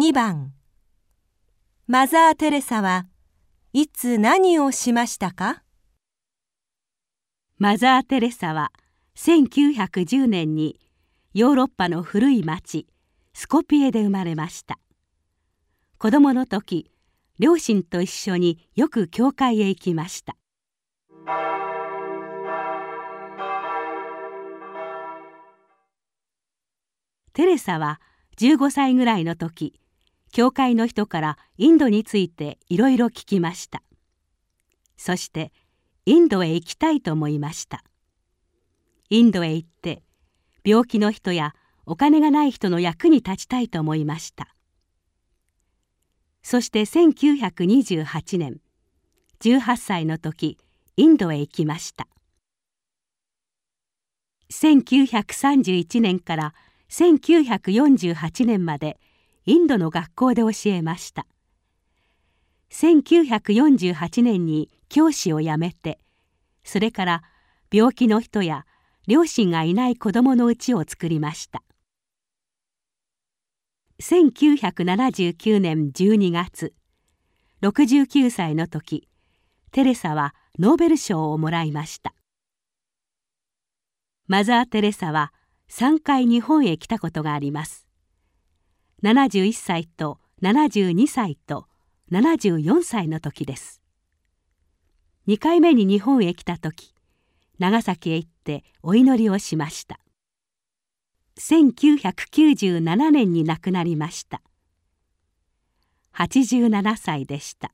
2番。マザー・テレサはいつ何をしましたか？マザー・テレサは1910年にヨーロッパの古い町スコピエで生まれました。子供の時両親と一緒によく教会へ行きました。テレサは15歳ぐらいの時教会の人からインドについていろいろ聞きました。そしてインドへ行きたいと思いました。インドへ行って病気の人やお金がない人の役に立ちたいと思いました。そして1928年18歳の時インドへ行きました。1931年から1948年までインドの学校で教えました。1948年に教師を辞めてそれから病気の人や両親がいない子どものうちを作りました。1979年12月69歳の時テレサはノーベル賞をもらいました。マザー・テレサは3回日本へ来たことがあります。71歳と72歳と74歳の時です。2回目に日本へ来た時長崎へ行ってお祈りをしました。1997年に亡くなりました。87歳でした。